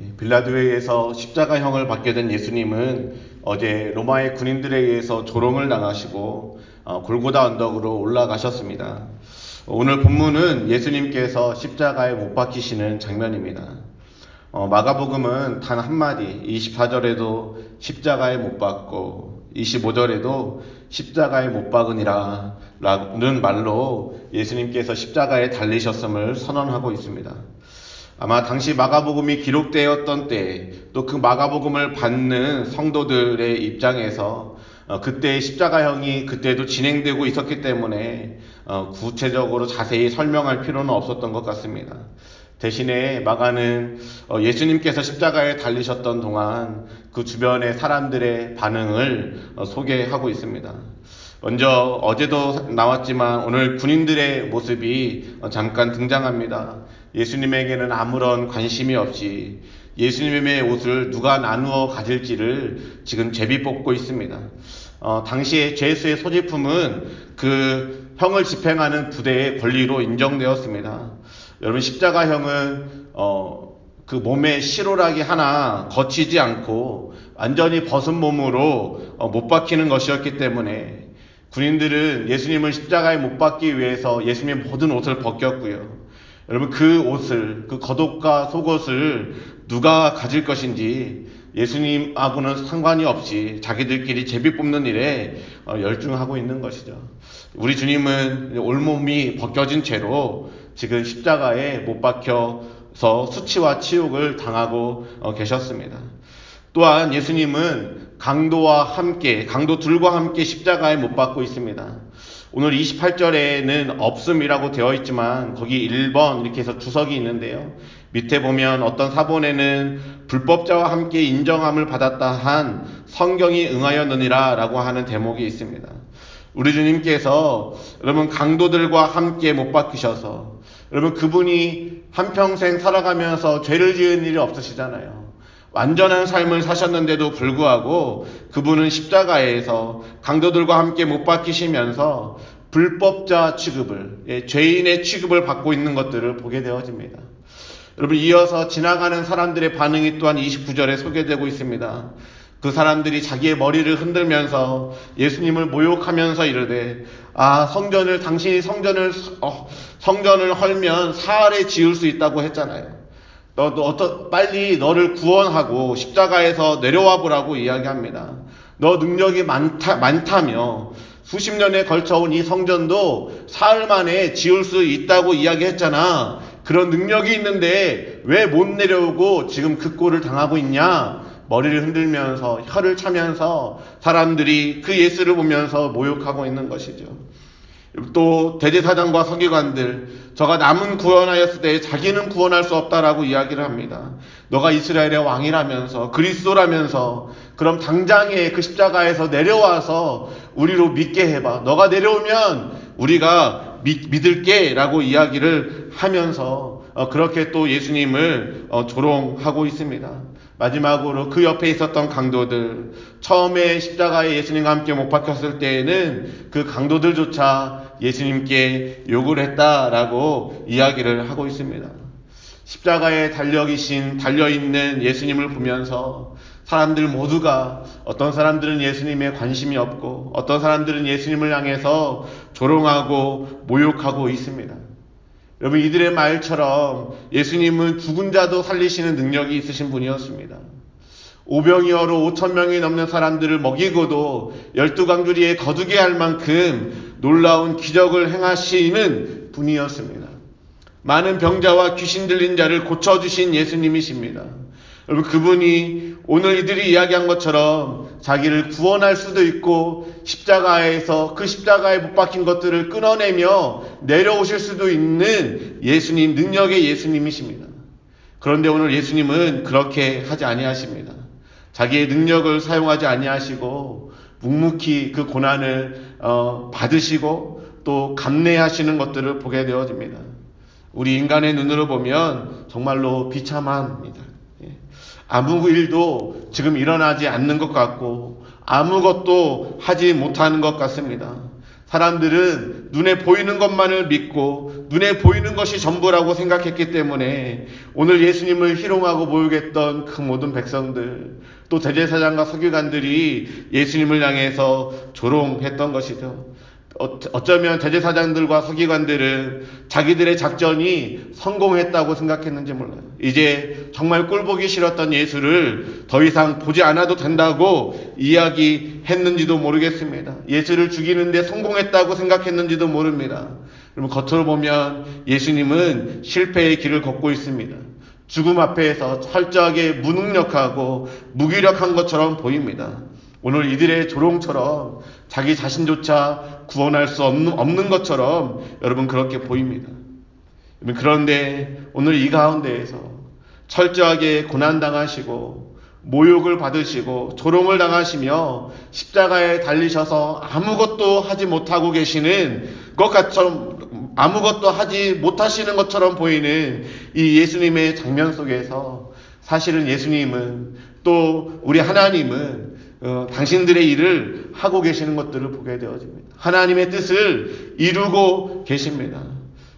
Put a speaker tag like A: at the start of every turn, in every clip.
A: 예, 빌라도에에서 십자가형을 받게 된 예수님은 어제 로마의 군인들에 의해서 조롱을 당하시고 어, 골고다 언덕으로 올라가셨습니다. 오늘 본문은 예수님께서 십자가에 못 박히시는 장면입니다. 어, 마가복음은 단 한마디 24절에도 십자가에 못 박고 25절에도 십자가에 못 박으니라 라는 말로 예수님께서 십자가에 달리셨음을 선언하고 있습니다. 아마 당시 마가복음이 기록되었던 때 또 그 마가복음을 받는 성도들의 입장에서 어, 그때의 십자가형이 그때도 진행되고 있었기 때문에 어, 구체적으로 자세히 설명할 필요는 없었던 것 같습니다. 대신에 마가는 어, 예수님께서 십자가에 달리셨던 동안 그 주변의 사람들의 반응을 소개하고 있습니다. 먼저 어제도 나왔지만 오늘 군인들의 모습이 잠깐 등장합니다. 예수님에게는 아무런 관심이 없이 예수님의 옷을 누가 나누어 가질지를 지금 제비 뽑고 있습니다. 어, 당시에 죄수의 소지품은 그 형을 집행하는 부대의 권리로 인정되었습니다. 여러분 십자가형은 어, 그 몸에 실오라기 하나 거치지 않고 완전히 벗은 몸으로 어, 못 박히는 것이었기 때문에 군인들은 예수님을 십자가에 못 박기 위해서 예수님의 모든 옷을 벗겼고요. 여러분 그 옷을 그 겉옷과 속옷을 누가 가질 것인지 예수님하고는 상관이 없이 자기들끼리 제비 뽑는 일에 어, 열중하고 있는 것이죠. 우리 주님은 올몸이 벗겨진 채로 지금 십자가에 못 박혀서 수치와 치욕을 당하고 어, 계셨습니다. 또한 예수님은 강도와 함께, 강도들과 함께 십자가에 못 박고 있습니다. 오늘 28절에는 없음이라고 되어 있지만 거기 1번 이렇게 해서 주석이 있는데요. 밑에 보면 어떤 사본에는 불법자와 함께 인정함을 받았다 한 성경이 응하였느니라 라고 하는 대목이 있습니다. 우리 주님께서 여러분 강도들과 함께 못 박히셔서 여러분 그분이 한평생 살아가면서 죄를 지은 일이 없으시잖아요. 완전한 삶을 사셨는데도 불구하고 그분은 십자가에서 강도들과 함께 못 박히시면서 불법자 취급을, 예, 죄인의 취급을 받고 있는 것들을 보게 되어집니다. 여러분, 이어서 지나가는 사람들의 반응이 또한 29절에 소개되고 있습니다. 그 사람들이 자기의 머리를 흔들면서 예수님을 모욕하면서 이르되, 아, 성전을, 당신이 성전을, 어, 성전을 헐면 사활에 지을 수 있다고 했잖아요. 너, 너 어떤, 빨리 너를 구원하고 십자가에서 내려와 보라고 이야기합니다. 너 능력이 많다, 많다며 수십 년에 걸쳐온 이 성전도 사흘 만에 지을 수 있다고 이야기했잖아. 그런 능력이 있는데 왜 못 내려오고 지금 그 꼴을 당하고 있냐? 머리를 흔들면서 혀를 차면서 사람들이 그 예수를 보면서 모욕하고 있는 것이죠. 또 대제사장과 서기관들 저가 남은 구원하였을 때 자기는 구원할 수 없다라고 이야기를 합니다. 너가 이스라엘의 왕이라면서 그리스도라면서 그럼 당장에 그 십자가에서 내려와서 우리로 믿게 해봐. 너가 내려오면 우리가 믿, 믿을게라고 이야기를 하면서 어, 그렇게 또 예수님을 어, 조롱하고 있습니다. 마지막으로 그 옆에 있었던 강도들, 처음에 십자가에 예수님과 함께 못 박혔을 때에는 그 강도들조차 예수님께 욕을 했다라고 이야기를 하고 있습니다. 십자가에 달려 계신, 달려 있는 예수님을 보면서 사람들 모두가 어떤 사람들은 예수님에 관심이 없고 어떤 사람들은 예수님을 향해서 조롱하고 모욕하고 있습니다. 여러분 이들의 말처럼 예수님은 죽은 자도 살리시는 능력이 있으신 분이었습니다. 오병이어로 5천 명이 넘는 사람들을 먹이고도 열두 강주리에 거두게 할 만큼 놀라운 기적을 행하시는 분이었습니다. 많은 병자와 귀신 들린 자를 고쳐주신 예수님이십니다. 여러분 그분이 오늘 이들이 이야기한 것처럼 자기를 구원할 수도 있고 십자가에서 그 십자가에 못 박힌 것들을 끊어내며 내려오실 수도 있는 예수님 능력의 예수님이십니다. 그런데 오늘 예수님은 그렇게 하지 아니하십니다. 자기의 능력을 사용하지 아니하시고 묵묵히 그 고난을 어, 받으시고 또 감내하시는 것들을 보게 되어집니다. 우리 인간의 눈으로 보면 정말로 비참합니다. 아무 일도 지금 일어나지 않는 것 같고 아무것도 하지 못하는 것 같습니다. 사람들은 눈에 보이는 것만을 믿고 눈에 보이는 것이 전부라고 생각했기 때문에 오늘 예수님을 희롱하고 모욕했던 그 모든 백성들 또 대제사장과 서기관들이 예수님을 향해서 조롱했던 것이죠. 어쩌면 대제사장들과 서기관들은 자기들의 작전이 성공했다고 생각했는지 몰라요. 이제 정말 꼴보기 싫었던 예수를 더 이상 보지 않아도 된다고 이야기했는지도 모르겠습니다. 예수를 죽이는데 성공했다고 생각했는지도 모릅니다. 그러면 겉으로 보면 예수님은 실패의 길을 걷고 있습니다. 죽음 앞에서 철저하게 무능력하고 무기력한 것처럼 보입니다. 오늘 이들의 조롱처럼 자기 자신조차 구원할 수 없는, 없는 것처럼 여러분 그렇게 보입니다. 그런데 오늘 이 가운데에서 철저하게 고난당하시고 모욕을 받으시고 조롱을 당하시며 십자가에 달리셔서 아무것도 하지 못하고 계시는 것처럼 아무것도 하지 못하시는 것처럼 보이는 이 예수님의 장면 속에서 사실은 예수님은 또 우리 하나님은 어, 당신들의 일을 하고 계시는 것들을 보게 되어집니다. 하나님의 뜻을 이루고 계십니다.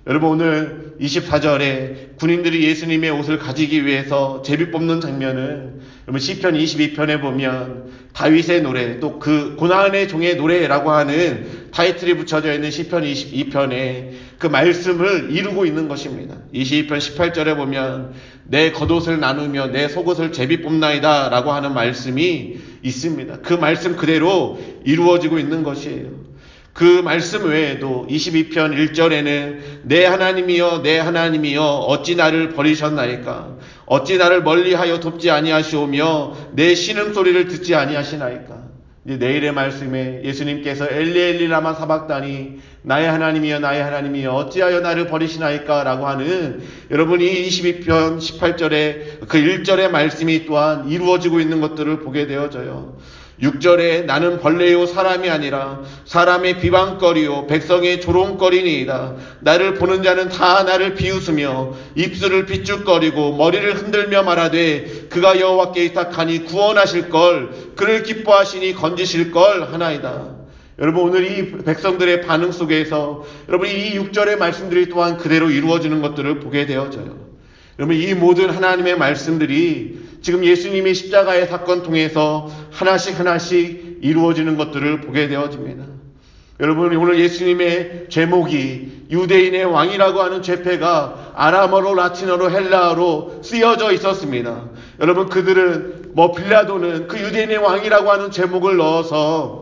A: 여러분 오늘 24절에 군인들이 예수님의 옷을 가지기 위해서 제비 뽑는 장면은 여러분 시편 22편에 보면 다윗의 노래 또 그 고난의 종의 노래라고 하는 타이틀이 붙여져 있는 시편 22편에 그 말씀을 이루고 있는 것입니다. 22편 18절에 보면 내 겉옷을 나누며 내 속옷을 제비 뽑나이다 라고 하는 말씀이 있습니다. 그 말씀 그대로 이루어지고 있는 것이에요. 그 말씀 외에도 22편 1절에는 내 하나님이여 내 하나님이여 어찌 나를 버리셨나이까 어찌 나를 멀리하여 돕지 아니하시오며 내 신음 소리를 듣지 아니하시나이까 내일의 말씀에 예수님께서 엘리 엘리 라마 사박다니 나의 하나님이여 나의 하나님이여 어찌하여 나를 버리시나이까 라고 하는 여러분이 22편 18절에 그 1절의 말씀이 또한 이루어지고 있는 것들을 보게 되어져요. 6절에 나는 벌레요 사람이 아니라 사람의 비방거리요 백성의 조롱거리니이다. 나를 보는 자는 다 나를 비웃으며 입술을 비쭉거리고 머리를 흔들며 말하되 그가 여호와께 의탁하니 구원하실 걸 그를 기뻐하시니 건지실 걸 하나이다. 여러분 오늘 이 백성들의 반응 속에서 여러분 이 6절의 말씀들이 또한 그대로 이루어지는 것들을 보게 되어져요. 여러분 이 모든 하나님의 말씀들이 지금 예수님이 십자가의 사건 통해서 하나씩 하나씩 이루어지는 것들을 보게 되어집니다. 여러분 오늘 예수님의 제목이 유대인의 왕이라고 하는 죄패가 아람어로 라틴어로 헬라어로 쓰여져 있었습니다. 여러분 그들은 뭐 빌라도는 그 유대인의 왕이라고 하는 제목을 넣어서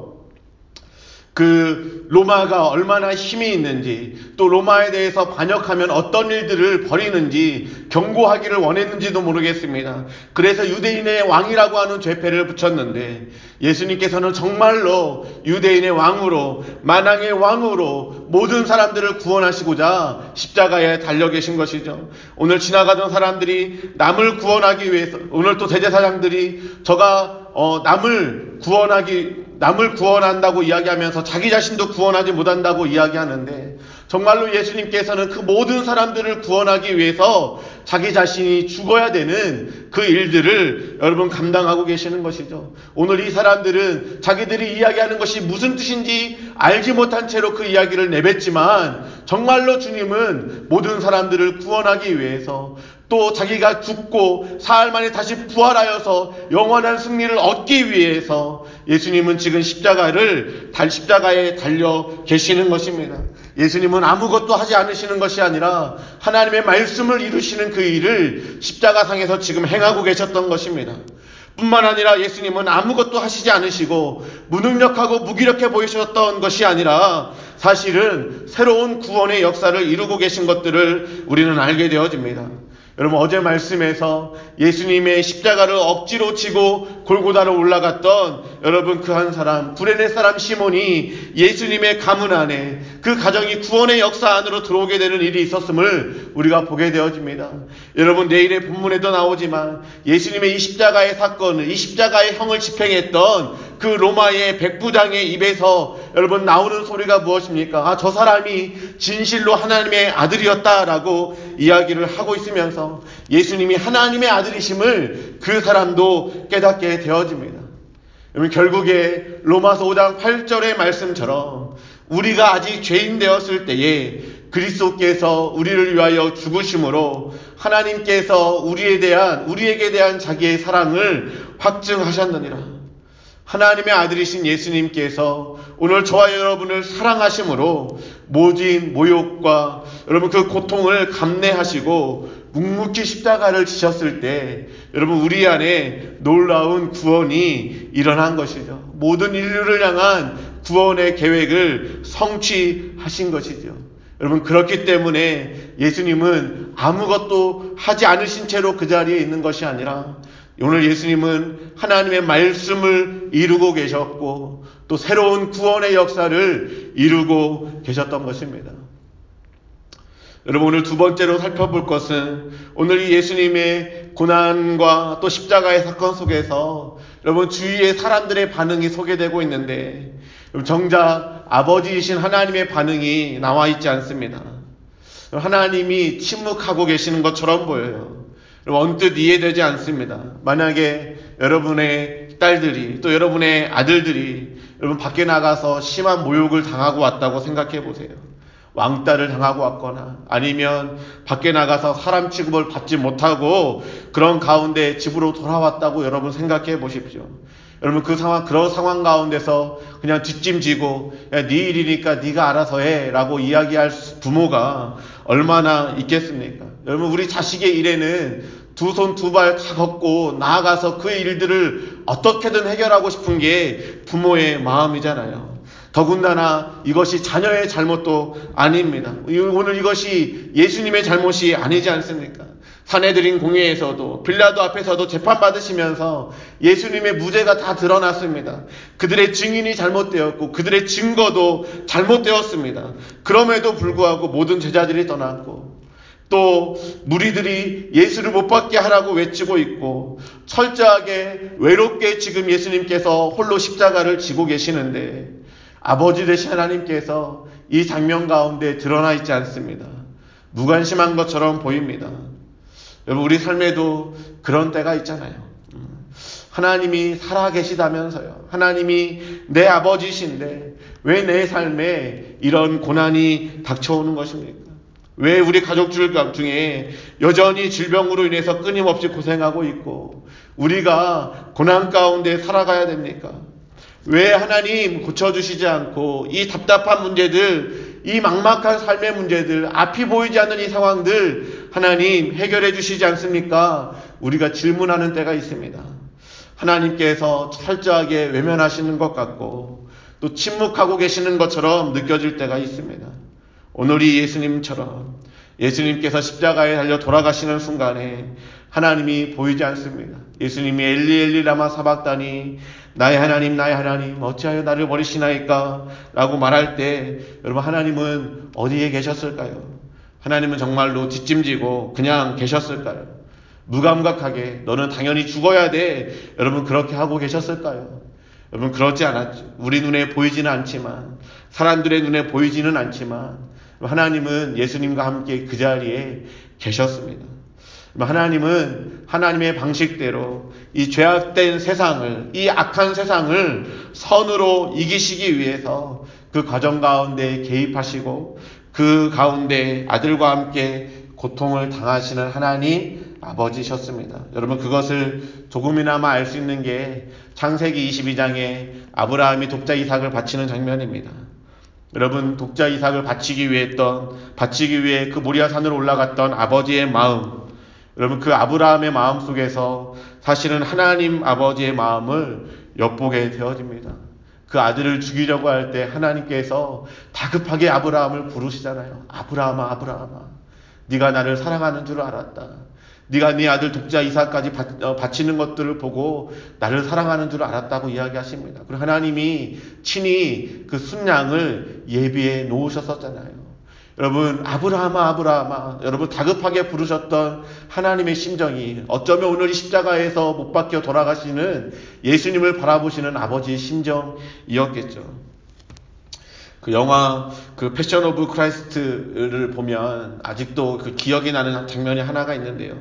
A: 그 로마가 얼마나 힘이 있는지 또 로마에 대해서 반역하면 어떤 일들을 벌이는지 경고하기를 원했는지도 모르겠습니다. 그래서 유대인의 왕이라고 하는 죄패를 붙였는데 예수님께서는 정말로 유대인의 왕으로 만왕의 왕으로 모든 사람들을 구원하시고자 십자가에 달려 계신 것이죠. 오늘 지나가던 사람들이 남을 구원하기 위해서 오늘 또 대제사장들이 저가 어, 남을 구원하기 남을 구원한다고 이야기하면서 자기 자신도 구원하지 못한다고 이야기하는데 정말로 예수님께서는 그 모든 사람들을 구원하기 위해서 자기 자신이 죽어야 되는 그 일들을 여러분 감당하고 계시는 것이죠. 오늘 이 사람들은 자기들이 이야기하는 것이 무슨 뜻인지 알지 못한 채로 그 이야기를 내뱉지만 정말로 주님은 모든 사람들을 구원하기 위해서 또 자기가 죽고 사흘 만에 다시 부활하여서 영원한 승리를 얻기 위해서 예수님은 지금 십자가를 달 십자가에 달려 계시는 것입니다. 예수님은 아무것도 하지 않으시는 것이 아니라 하나님의 말씀을 이루시는 그 일을 십자가상에서 지금 행하고 계셨던 것입니다. 뿐만 아니라 예수님은 아무것도 하시지 않으시고 무능력하고 무기력해 보이셨던 것이 아니라 사실은 새로운 구원의 역사를 이루고 계신 것들을 우리는 알게 되어집니다. 여러분 어제 말씀에서 예수님의 십자가를 억지로 치고 골고다로 올라갔던 여러분 그 한 사람 구레네 사람 시몬이 예수님의 가문 안에 그 가정이 구원의 역사 안으로 들어오게 되는 일이 있었음을 우리가 보게 되어집니다. 여러분 내일의 본문에도 나오지만 예수님의 이 십자가의 사건을 이 십자가의 형을 집행했던 그 로마의 백부장의 입에서 여러분 나오는 소리가 무엇입니까? 아, 저 사람이 진실로 하나님의 아들이었다라고 이야기를 하고 있으면서 예수님이 하나님의 아들이심을 그 사람도 깨닫게 되어집니다. 결국에 로마서 5장 8절의 말씀처럼 우리가 아직 죄인 되었을 때에 그리스도께서 우리를 위하여 죽으심으로 하나님께서 우리에 대한 우리에게 대한 자기의 사랑을 확증하셨느니라. 하나님의 아들이신 예수님께서 오늘 저와 여러분을 사랑하심으로 모진 모욕과 여러분 그 고통을 감내하시고 묵묵히 십자가를 지셨을 때 여러분 우리 안에 놀라운 구원이 일어난 것이죠. 모든 인류를 향한 구원의 계획을 성취하신 것이죠. 여러분 그렇기 때문에 예수님은 아무것도 하지 않으신 채로 그 자리에 있는 것이 아니라 오늘 예수님은 하나님의 말씀을 이루고 계셨고 또 새로운 구원의 역사를 이루고 계셨던 것입니다. 여러분 오늘 두 번째로 살펴볼 것은 오늘 이 예수님의 고난과 또 십자가의 사건 속에서 여러분 주위의 사람들의 반응이 소개되고 있는데 정작 아버지이신 하나님의 반응이 나와 있지 않습니다. 하나님이 침묵하고 계시는 것처럼 보여요. 언뜻 이해되지 않습니다. 만약에 여러분의 딸들이 또 여러분의 아들들이 여러분 밖에 나가서 심한 모욕을 당하고 왔다고 생각해 보세요. 왕따를 당하고 왔거나 아니면 밖에 나가서 사람 취급을 받지 못하고 그런 가운데 집으로 돌아왔다고 여러분 생각해 보십시오. 여러분 그 상황 그런 상황 가운데서 그냥 뒷짐지고 야, 네 일이니까 네가 알아서 해라고 이야기할 부모가 얼마나 있겠습니까? 여러분 우리 자식의 일에는 두 손 두 발 다 걷고 나아가서 그 일들을 어떻게든 해결하고 싶은 게 부모의 마음이잖아요. 더군다나 이것이 자녀의 잘못도 아닙니다. 오늘 이것이 예수님의 잘못이 아니지 않습니까? 사내들인 공회에서도 빌라도 앞에서도 재판받으시면서 예수님의 무죄가 다 드러났습니다. 그들의 증인이 잘못되었고 그들의 증거도 잘못되었습니다. 그럼에도 불구하고 모든 제자들이 떠났고 또 무리들이 예수를 못 받게 하라고 외치고 있고 철저하게 외롭게 지금 예수님께서 홀로 십자가를 지고 계시는데 아버지 되신 하나님께서 이 장면 가운데 드러나 있지 않습니다. 무관심한 것처럼 보입니다. 여러분 우리 삶에도 그런 때가 있잖아요. 하나님이 살아 계시다면서요. 하나님이 내 아버지신데 왜 내 삶에 이런 고난이 닥쳐오는 것입니까? 왜 우리 가족들 중에 여전히 질병으로 인해서 끊임없이 고생하고 있고 우리가 고난 가운데 살아가야 됩니까? 왜 하나님 고쳐주시지 않고 이 답답한 문제들, 이 막막한 삶의 문제들, 앞이 보이지 않는 이 상황들 하나님 해결해 주시지 않습니까? 우리가 질문하는 때가 있습니다. 하나님께서 철저하게 외면하시는 것 같고 또 침묵하고 계시는 것처럼 느껴질 때가 있습니다. 오늘이 예수님처럼 예수님께서 십자가에 달려 돌아가시는 순간에 하나님이 보이지 않습니다. 예수님이 엘리 엘리 라마 사박다니 나의 하나님 나의 하나님 어찌하여 나를 버리시나이까 라고 말할 때 여러분 하나님은 어디에 계셨을까요? 하나님은 정말로 뒷짐지고 그냥 계셨을까요? 무감각하게 너는 당연히 죽어야 돼. 여러분 그렇게 하고 계셨을까요? 여러분 그렇지 않았죠. 우리 눈에 보이지는 않지만 사람들의 눈에 보이지는 않지만 하나님은 예수님과 함께 그 자리에 계셨습니다. 하나님은 하나님의 방식대로 이 죄악된 세상을, 이 악한 세상을 선으로 이기시기 위해서 그 과정 가운데 개입하시고 그 가운데 아들과 함께 고통을 당하시는 하나님 아버지셨습니다. 여러분 그것을 조금이나마 알 수 있는 게 창세기 22장에 아브라함이 독자 이삭을 바치는 장면입니다. 여러분 독자 이삭을 바치기 위해 했던 바치기 위해 그 모리아 산으로 올라갔던 아버지의 마음 여러분 그 아브라함의 마음 속에서 사실은 하나님 아버지의 마음을 엿보게 되어집니다. 그 아들을 죽이려고 할 때 하나님께서 다급하게 아브라함을 부르시잖아요. 아브라함아 아브라함아 네가 나를 사랑하는 줄 알았다. 네가 네 아들 독자 이삭까지 어, 바치는 것들을 보고 나를 사랑하는 줄 알았다고 이야기하십니다. 그리고 하나님이 친히 그 숫양을 예비해 놓으셨었잖아요. 여러분 아브라함아 아브라함아 여러분 다급하게 부르셨던 하나님의 심정이 어쩌면 오늘 이 십자가에서 못 박혀 돌아가시는 예수님을 바라보시는 아버지의 심정이었겠죠. 그 영화 그 Passion of Christ를 보면 아직도 그 기억이 나는 장면이 하나가 있는데요.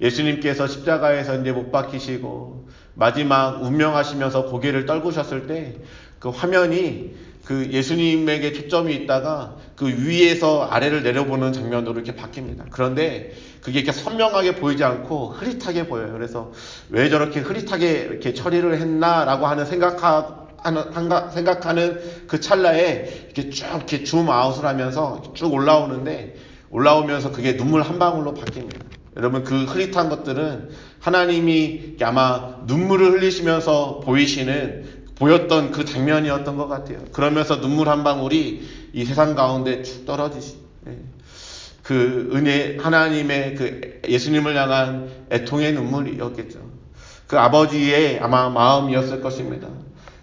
A: 예수님께서 십자가에서 이제 못 박히시고 마지막 운명하시면서 고개를 떨구셨을 때 그 화면이 그 예수님에게 초점이 있다가 그 위에서 아래를 내려보는 장면으로 이렇게 바뀝니다. 그런데 그게 이렇게 선명하게 보이지 않고 흐릿하게 보여요. 그래서 왜 저렇게 흐릿하게 이렇게 처리를 했나라고 하는 생각하 하는, 생각하는 그 찰나에 이렇게 쭉 이렇게 줌 아웃을 하면서 쭉 올라오는데 올라오면서 그게 눈물 한 방울로 바뀝니다. 여러분 그 흐릿한 것들은 하나님이 아마 눈물을 흘리시면서 보이시는 보였던 그 장면이었던 것 같아요. 그러면서 눈물 한 방울이 이 세상 가운데 쭉 떨어지시. 예. 그 은혜 하나님의 그 예수님을 향한 애통의 눈물이었겠죠. 그 아버지의 아마 마음이었을 것입니다.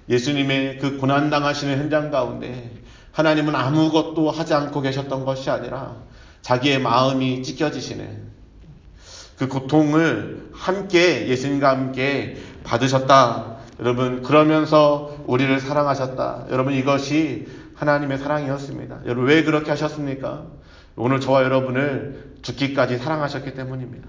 A: 예수님의 그 고난 당하시는 현장 가운데 하나님은 아무것도 하지 않고 계셨던 것이 아니라 자기의 마음이 찢겨지시는 그 고통을 함께 예수님과 함께 받으셨다. 여러분, 그러면서 우리를 사랑하셨다. 여러분, 이것이 하나님의 사랑이었습니다. 여러분, 왜 그렇게 하셨습니까? 오늘 저와 여러분을 죽기까지 사랑하셨기 때문입니다.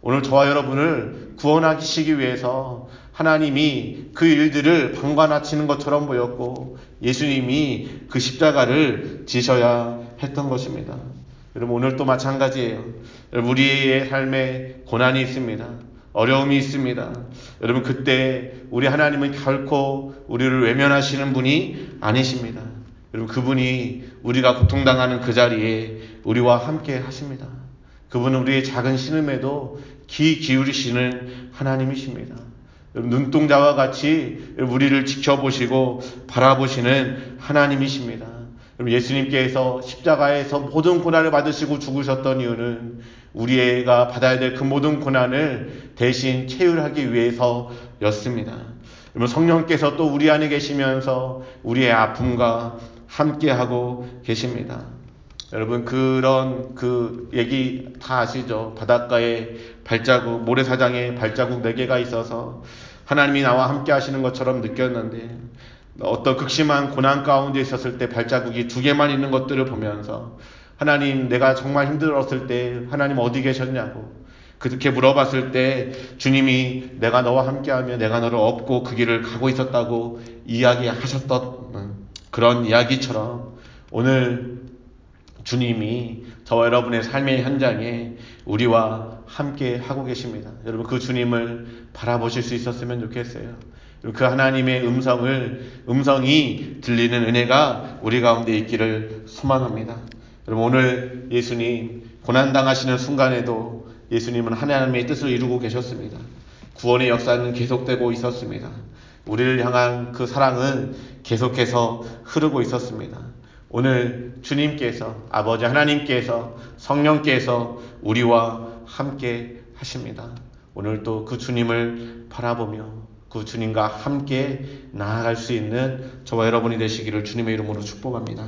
A: 오늘 저와 여러분을 구원하시기 위해서 하나님이 그 일들을 방관하치는 것처럼 보였고 예수님이 그 십자가를 지셔야 했던 것입니다. 여러분 오늘 또 마찬가지예요. 우리의 삶에 고난이 있습니다. 어려움이 있습니다. 여러분 그때 우리 하나님은 결코 우리를 외면하시는 분이 아니십니다. 여러분 그분이 우리가 고통당하는 그 자리에 우리와 함께 하십니다. 그분은 우리의 작은 신음에도 귀 기울이시는 하나님이십니다. 눈동자와 같이 우리를 지켜보시고 바라보시는 하나님이십니다. 예수님께서 십자가에서 모든 고난을 받으시고 죽으셨던 이유는 우리가 받아야 될 그 모든 고난을 대신 체휼하기 위해서였습니다. 여러분 성령께서 또 우리 안에 계시면서 우리의 아픔과 함께하고 계십니다. 여러분 그런 그 얘기 다 아시죠? 바닷가에 발자국, 모래사장에 발자국 4개가 있어서 하나님이 나와 함께 하시는 것처럼 느꼈는데 어떤 극심한 고난 가운데 있었을 때 발자국이 두 개만 있는 것들을 보면서 하나님 내가 정말 힘들었을 때 하나님 어디 계셨냐고 그렇게 물어봤을 때 주님이 내가 너와 함께하며 내가 너를 업고 그 길을 가고 있었다고 이야기하셨던 그런 이야기처럼 오늘 주님이 저와 여러분의 삶의 현장에 우리와 함께 하고 계십니다. 여러분 그 주님을 바라보실 수 있었으면 좋겠어요. 그 하나님의 음성을 음성이 들리는 은혜가 우리 가운데 있기를 소망합니다. 여러분 오늘 예수님 고난 당하시는 순간에도 예수님은 하나님의 뜻을 이루고 계셨습니다. 구원의 역사는 계속되고 있었습니다. 우리를 향한 그 사랑은 계속해서 흐르고 있었습니다. 오늘 주님께서 아버지 하나님께서 성령께서 우리와 함께 하십니다. 오늘도 그 주님을 바라보며 그 주님과 함께 나아갈 수 있는 저와 여러분이 되시기를 주님의 이름으로 축복합니다.